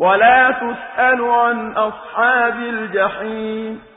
ولا تسأل عن أصحاب الجحيم.